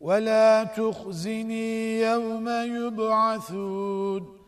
ولا تخزني يوم يبعثون